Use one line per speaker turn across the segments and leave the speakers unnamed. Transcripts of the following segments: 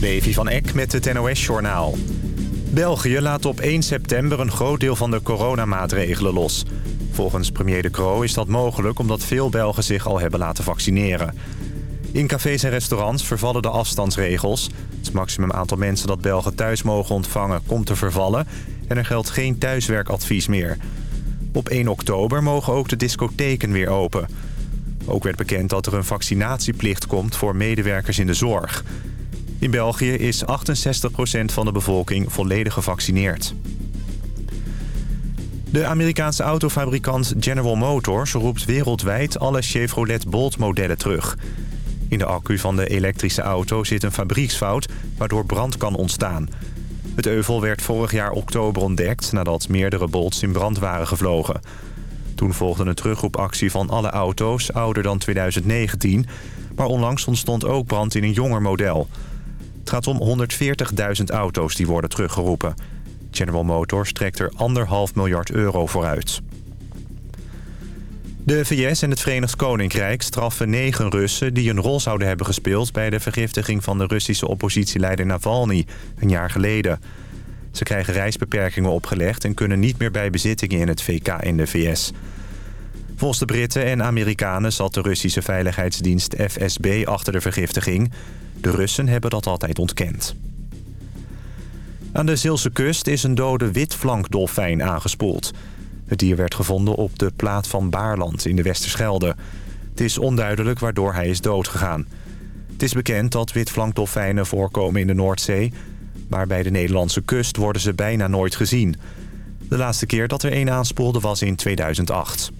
Levi van Eck met het NOS-journaal. België laat op 1 september een groot deel van de coronamaatregelen los. Volgens premier De Croo is dat mogelijk omdat veel Belgen zich al hebben laten vaccineren. In cafés en restaurants vervallen de afstandsregels. Het maximum aantal mensen dat Belgen thuis mogen ontvangen komt te vervallen... en er geldt geen thuiswerkadvies meer. Op 1 oktober mogen ook de discotheken weer open. Ook werd bekend dat er een vaccinatieplicht komt voor medewerkers in de zorg... In België is 68% van de bevolking volledig gevaccineerd. De Amerikaanse autofabrikant General Motors roept wereldwijd alle Chevrolet Bolt modellen terug. In de accu van de elektrische auto zit een fabrieksfout waardoor brand kan ontstaan. Het euvel werd vorig jaar oktober ontdekt nadat meerdere Bolts in brand waren gevlogen. Toen volgde een terugroepactie van alle auto's ouder dan 2019... maar onlangs ontstond ook brand in een jonger model... Het gaat om 140.000 auto's die worden teruggeroepen. General Motors trekt er anderhalf miljard euro vooruit. De VS en het Verenigd Koninkrijk straffen negen Russen... die een rol zouden hebben gespeeld bij de vergiftiging van de Russische oppositieleider Navalny een jaar geleden. Ze krijgen reisbeperkingen opgelegd en kunnen niet meer bij bezittingen in het VK in de VS. Volgens de Britten en Amerikanen zat de Russische veiligheidsdienst FSB achter de vergiftiging... De Russen hebben dat altijd ontkend. Aan de Zeelse kust is een dode witflankdolfijn aangespoeld. Het dier werd gevonden op de plaat van Baarland in de Westerschelde. Het is onduidelijk waardoor hij is doodgegaan. Het is bekend dat witflankdolfijnen voorkomen in de Noordzee... maar bij de Nederlandse kust worden ze bijna nooit gezien. De laatste keer dat er een aanspoelde was in 2008.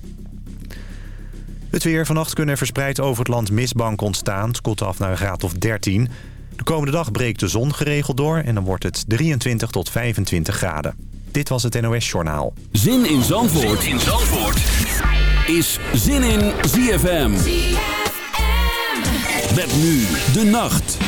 Het weer. Vannacht kunnen er verspreid over het land mistbank ontstaan. Het koelt af naar een graad of 13. De komende dag breekt de zon geregeld door en dan wordt het 23 tot 25 graden. Dit was het NOS Journaal.
Zin in Zandvoort, zin in Zandvoort. is Zin in ZFM. ZFM. Met nu de nacht.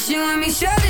It's you and me, shut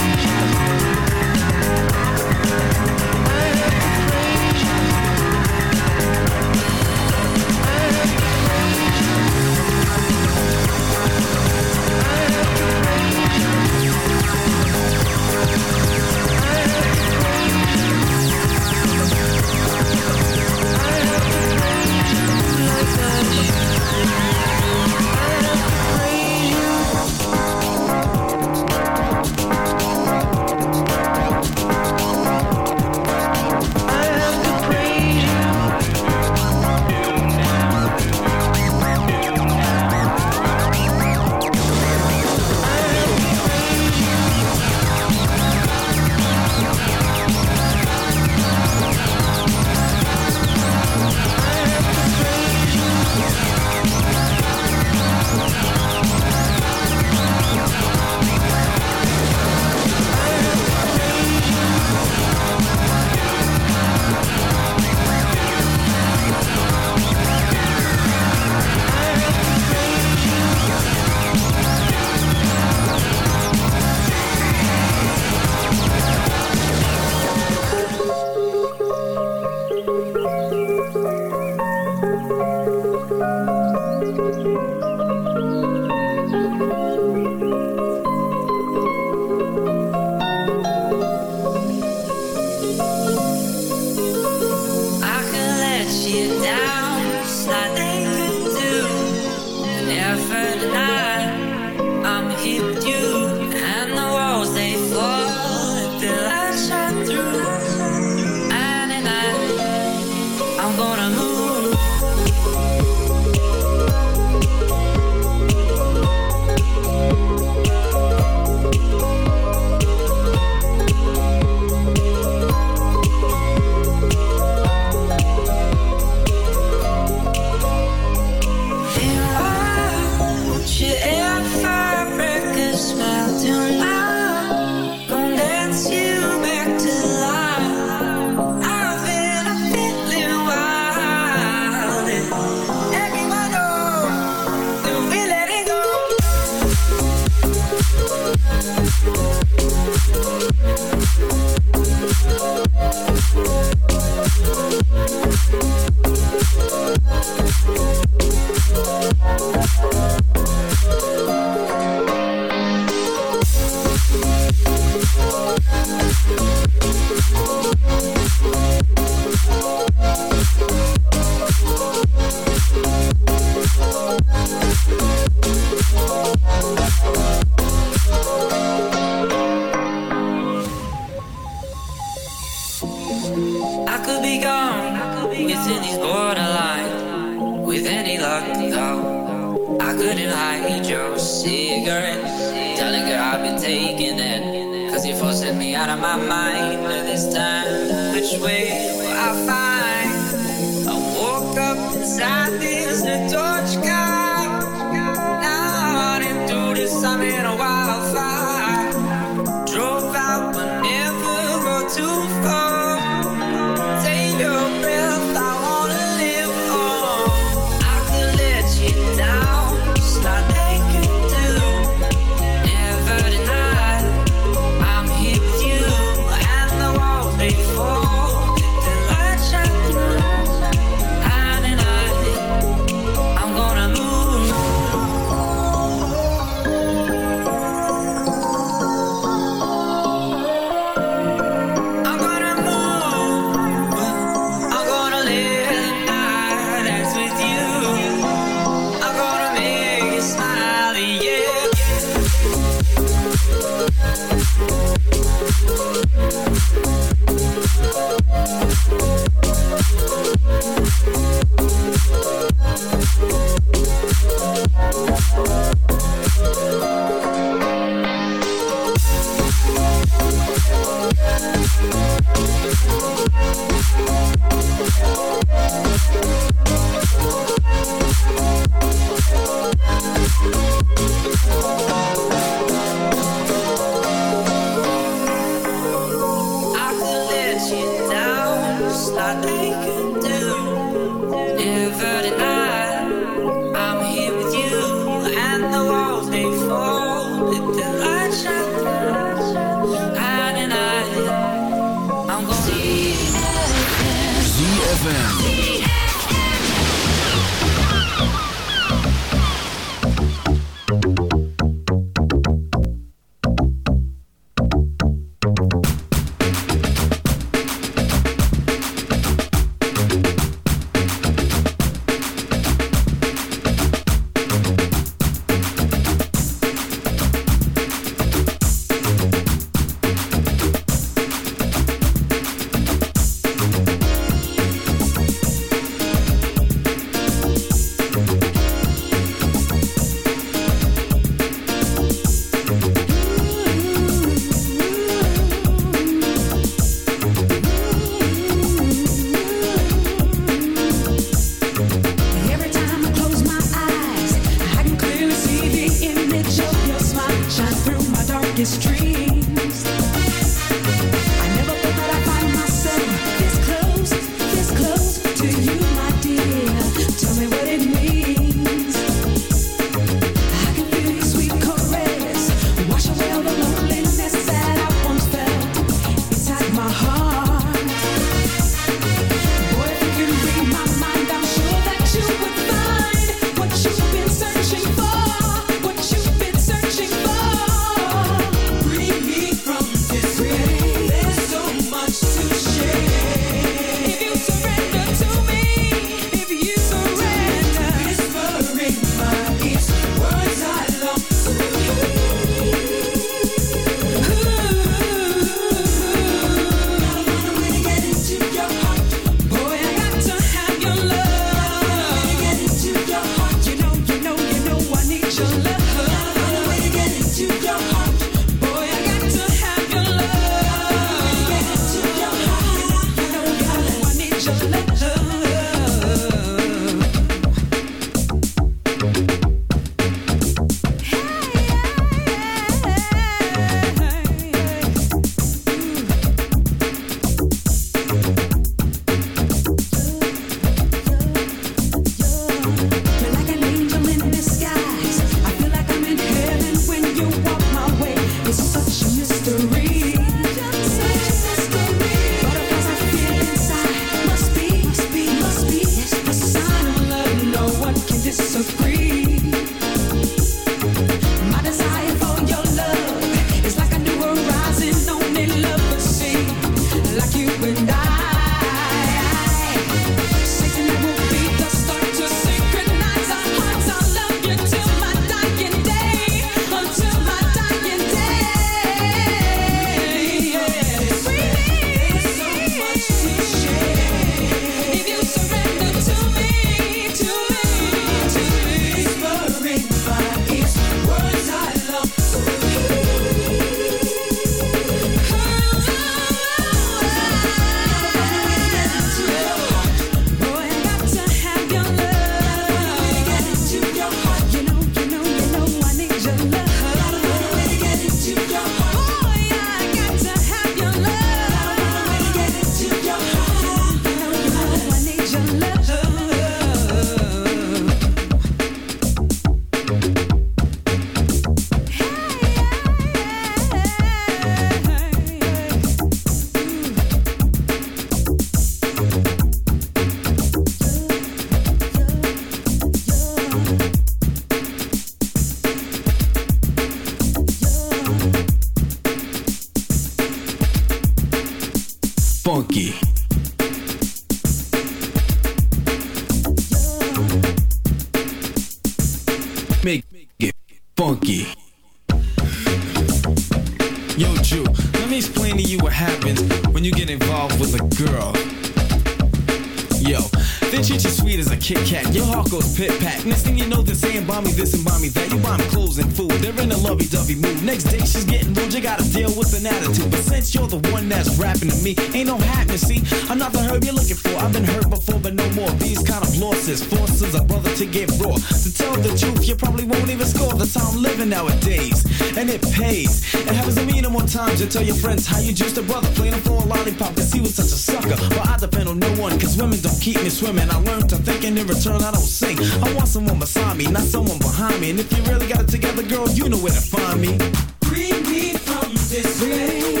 To tell the truth, you probably won't even score the time living nowadays. And it pays. It happens to me no
more times. You tell your friends how you juiced a brother playing for a lollipop cause he was such a sucker. But I depend on no one cause women don't keep me swimming. I learned to think and in return I don't sing. I want someone beside me, not someone behind me. And if you really got it together, girl, you know where to find me.
Free me from this place.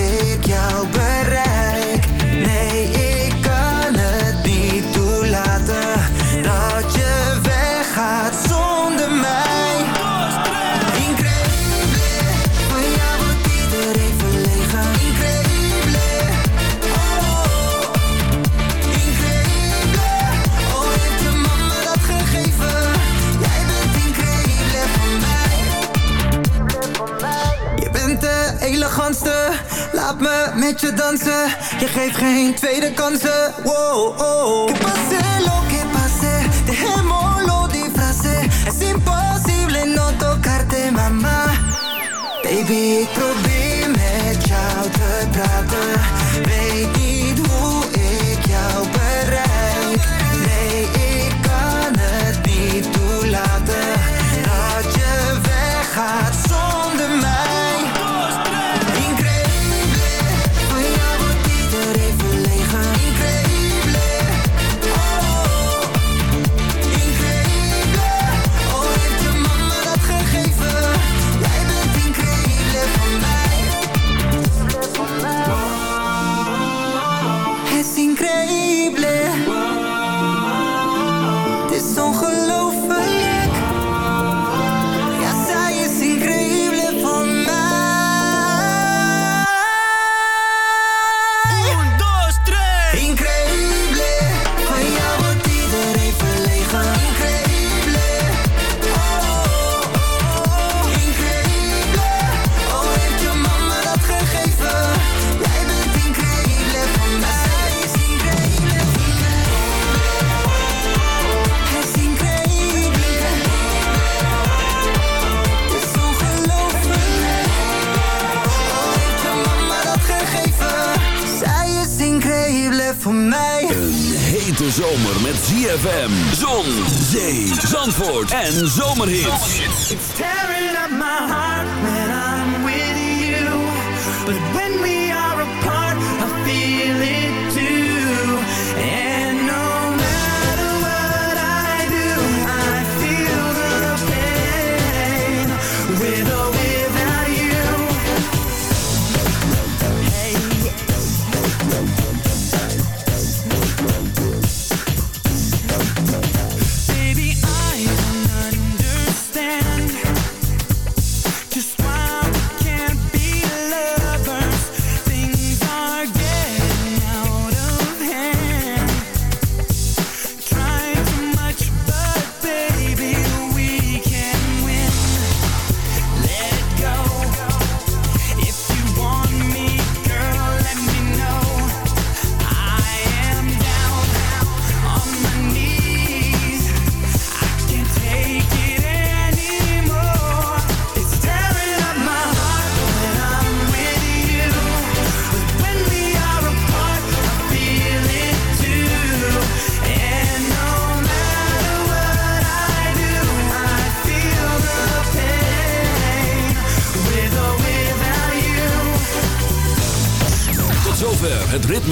Je geeft geen tweede kansen. Wow, oh. Que pase lo que pase, dejémoslo disfrace. Es imposible no tocarte, mama. Baby, probeer
zomer met ZFM. Zon, zee, zandvoort en zomerhits.
It's tearing up my.